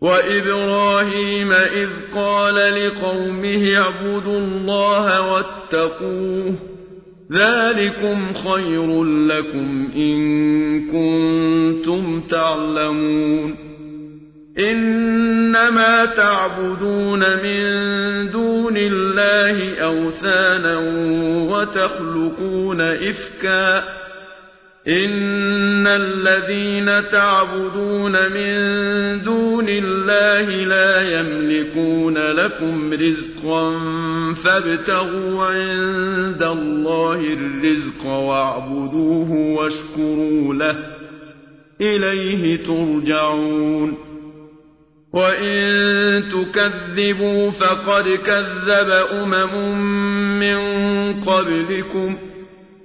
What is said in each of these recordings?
وإبراهيم إذ قال لقومه اعبدوا الله واتقوه ذلكم خير لكم إن كنتم تعلمون إنما تعبدون من دون الله أوثانا وتخلقون إفكا إن الذين تعبدون من دون الله لا يملكون لكم رزقا فابتغوا عند الله الرزق واعبدوه واشكروا له إليه ترجعون وإن تكذبوا فقد كذب أمم من قبلكم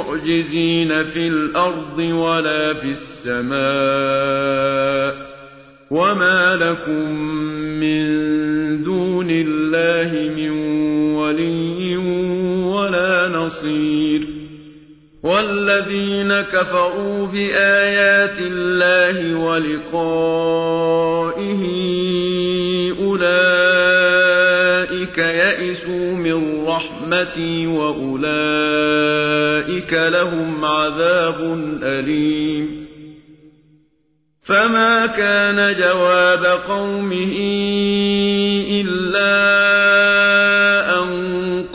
بمعجزين في الأرض ولا في السماء وما لكم من دون الله من ولي ولا نصير والذين كفروا بآيات الله ولقائه أولئك يئسوا من رحمتي وأولئك لهم عذاب أليم فما كان جواب قومه إلا أن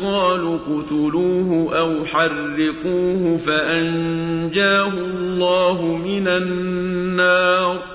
قالوا اقتلوه أو حرقوه فأنجاه الله من النار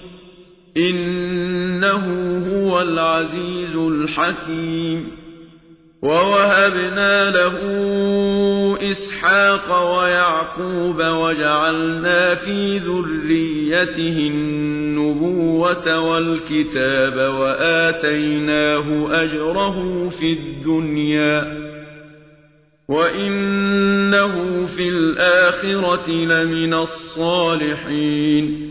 إنه هو العزيز الحكيم. ووهبنا له إسحاق ويعقوب وجعلنا في ذريته النبوة والكتاب وآتيناه أجره في الدنيا. وإنه في الآخرة لمن الصالحين.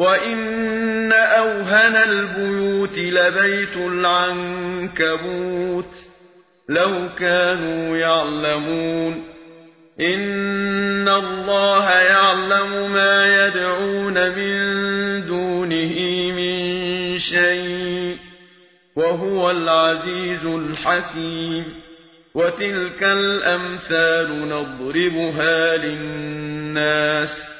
وإن أوهن البيوت لبيت العنكبوت لو كانوا يعلمون إن الله يعلم ما يدعون من دونه من شيء وهو العزيز الحكيم وتلك الأمثال نضربها للناس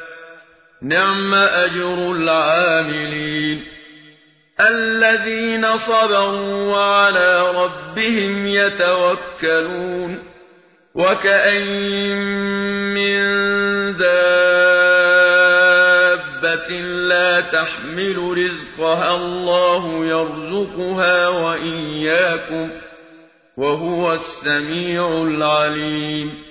نعم أجر العاملين الذين صبروا وعلى ربهم يتوكلون وكأين من دابة لا تحمل رزقها الله يرزقها وإياكم وهو السميع العليم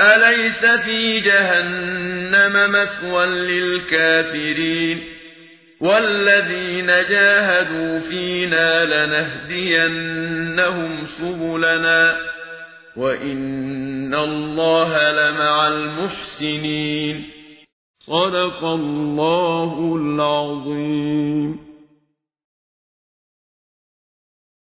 أَلَيْسَ فِي جَهَنَّمَ مَثْوًى لِّلْكَافِرِينَ وَالَّذِينَ جَاهَدُوا فِينَا لَنَهْدِيَنَّهُمْ سُبُلَنَا ۚ وَإِنَّ اللَّهَ لَمَعَ الْمُحْسِنِينَ صدق الله العظيم